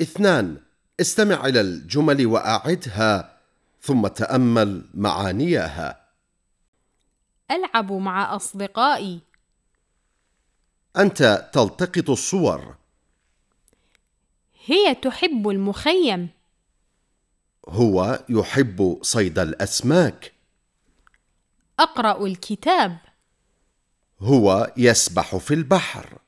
اثنان استمع إلى الجمل وأعدها ثم تأمل معانيها. ألعب مع أصدقائي. أنت تلتقط الصور. هي تحب المخيم. هو يحب صيد الأسماك. أقرأ الكتاب. هو يسبح في البحر.